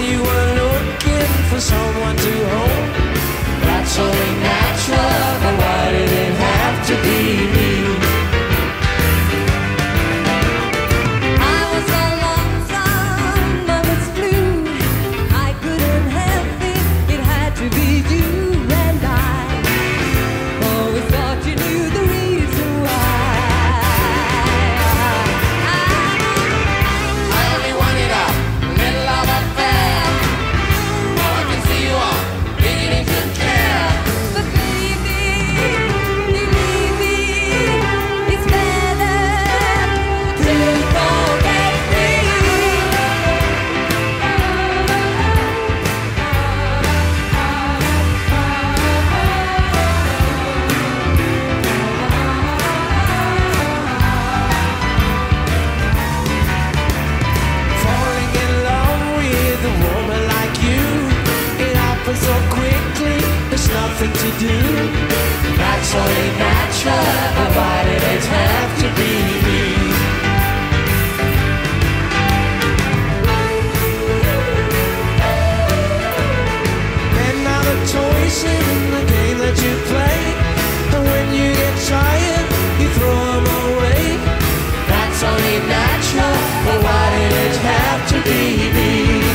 you were looking for someone to hold. That's only natural, why did it have to be me? The toys in the game that you play. And when you get tired, you away. That's only natural, but why did it have to be me?